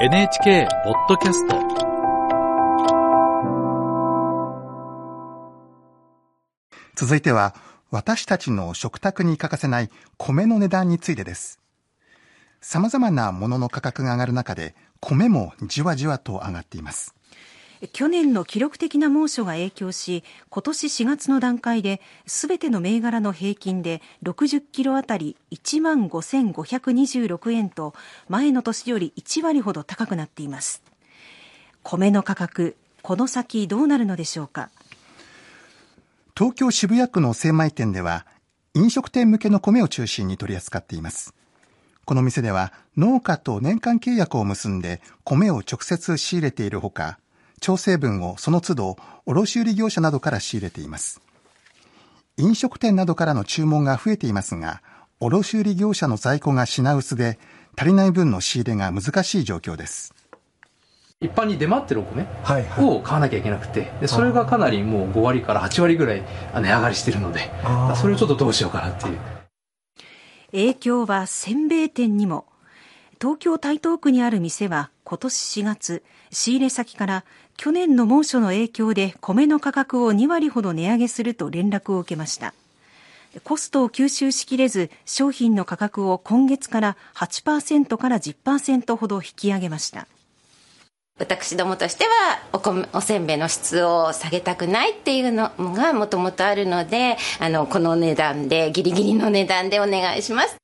NHK ポッドキャスト続いては私たちの食卓に欠かせない米の値段についてです。様々なものの価格が上がる中で米もじわじわと上がっています。去年の記録的な猛暑が影響し今年4月の段階で全ての銘柄の平均で60キロあたり1万5526円と前の年より1割ほど高くなっています。米の価格この先どうなるのでしょうか？東京渋谷区の精米店では飲食店向けの米を中心に取り扱っています。この店では農家と年間契約を結んで米を直接仕入れているほか調整分をその都度卸売業者などから仕入れています。飲食店などからの注文が増えていますが卸売業者の在庫が品薄で足りない分の仕入れが難しい状況です。一般に出回ってるお米を買わなきゃいけなくてでそれがかなりもう5割から8割ぐらい値上がりしてるのでそれをちょっとどうしようかなっていう。影響はせんべい店にも。東京台東区にある店は今年4月仕入れ先から去年の猛暑の影響で米の価格を2割ほど値上げすると連絡を受けました。コストを吸収しきれず商品の価格を今月から8%から10%ほど引き上げました。私どもとしてはお米おせんべいの質を下げたくないっていうのがもともとあるのであのこの値段でギリギリの値段でお願いします。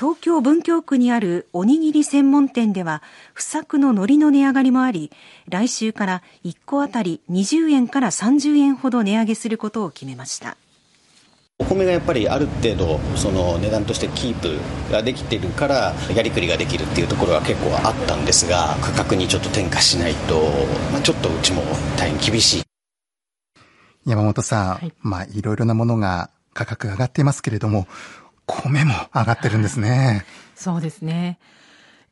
東京文京区にあるおにぎり専門店では不作の海苔の値上がりもあり来週から1個あたり20円から30円ほど値上げすることを決めました。お米がやっぱりある程度その値段としてキープができてるからやりくりができるっていうところは結構あったんですが価格にちょっと転嫁しないと、まあ、ちょっとうちも大変厳しい。山本さん、はい、まあいろいろなものが価格が上がっていますけれども米も上がってるんですね。そうですね。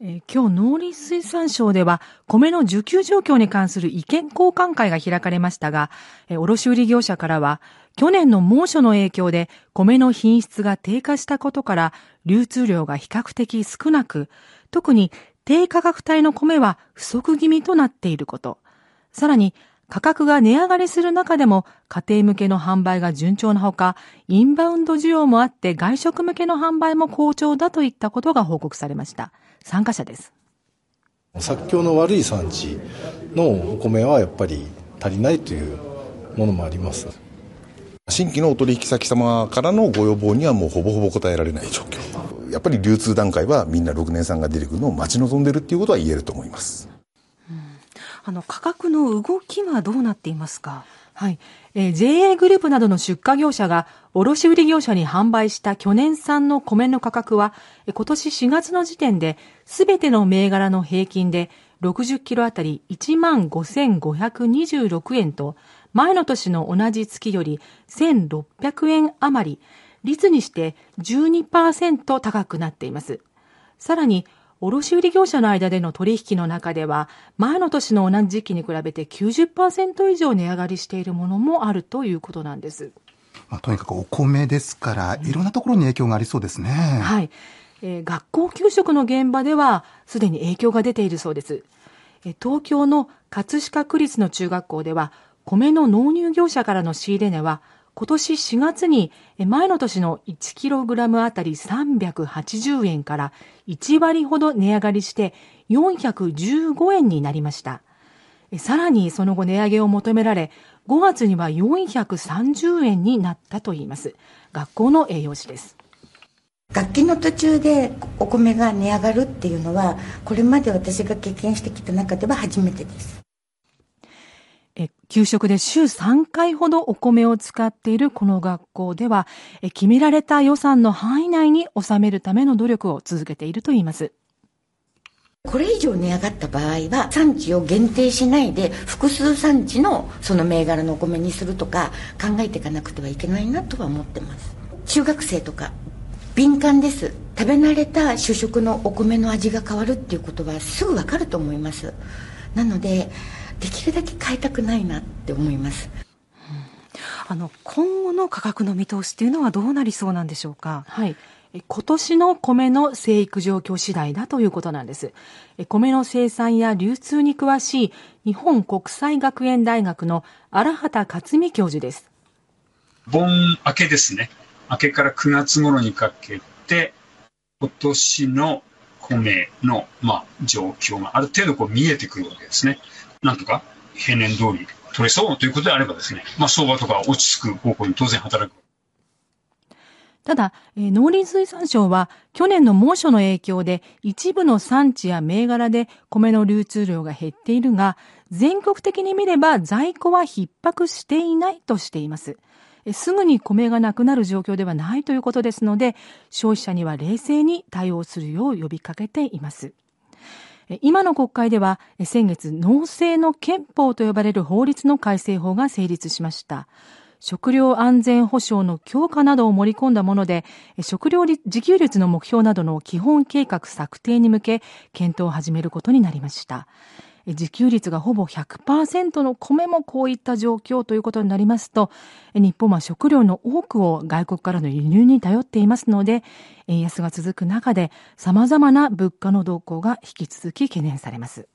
えー、今日農林水産省では米の需給状況に関する意見交換会が開かれましたが、えー、卸売業者からは去年の猛暑の影響で米の品質が低下したことから流通量が比較的少なく、特に低価格帯の米は不足気味となっていること、さらに価格が値上がりする中でも家庭向けの販売が順調なほか、インバウンド需要もあって外食向けの販売も好調だといったことが報告されました。参加者です。作況の悪い産地のお米はやっぱり足りないというものもあります。新規のお取引先様からのご要望にはもうほぼほぼ答えられない状況。やっぱり流通段階はみんな6年産が出てくるのを待ち望んでるっていうことは言えると思います。あの価格の動きはどうなっていますか？はい。えー、JA グループなどの出荷業者が卸売業者に販売した去年産の米の価格は、今年4月の時点で、すべての銘柄の平均で60キロあたり1万5526円と、前の年の同じ月より1600円余り、率にして12%高くなっています。さらに、卸売業者の間での取引の中では、前の年の同じ時期に比べて90%以上値上がりしているものもあるということなんです。まあ、とにかくお米ですから、いろんなところに影響がありそうですね。はい。えー、学校給食の現場では、すでに影響が出ているそうです。えー、東京の葛飾区立の中学校では、米の納入業者からの仕入れ値は、今年4月に前の年の 1kg あたり380円から1割ほど値上がりして415円になりました。さらにその後値上げを求められ、5月には430円になったといいます。学校の栄養士です。楽器の途中でお米が値上がるっていうのは、これまで私が経験してきた中では初めてです。え給食で週3回ほどお米を使っているこの学校では、え決められた予算の範囲内に収めるための努力を続けているといいます。これ以上値上がった場合は産地を限定しないで複数産地のその銘柄のお米にするとか考えていかなくてはいけないなとは思ってます。中学生とか敏感です。食べ慣れた主食のお米の味が変わるっていうことはすぐ分かると思います。なのでできるだけ変えたくないなって思います。あの今後の価格の見通しというのはどうなりそうなんでしょうか？はい。今年の米の生育状況次第だということなんです。米の生産や流通に詳しい日本国際学園大学の荒畑克美教授です。盆明けですね。明けから9月頃にかけて、今年の米の、まあ、状況がある程度こう見えてくるわけですね。なんとか平年通り取れそうということであればですね、まあ、相場とか落ち着く方向に当然働く。ただ、え農林水産省は去年の猛暑の影響で一部の産地や銘柄で米の流通量が減っているが、全国的に見れば在庫は逼迫していないとしています。すぐに米がなくなる状況ではないということですので、消費者には冷静に対応するよう呼びかけています。今の国会では先月農政の憲法と呼ばれる法律の改正法が成立しました。食料安全保障の強化などを盛り込んだもので、食料自給率の目標などの基本計画策定に向け検討を始めることになりました。自給率がほぼ100%の米もこういった状況ということになりますと、日本は食料の多くを外国からの輸入に頼っていますので、円安が続く中で様々な物価の動向が引き続き懸念されます。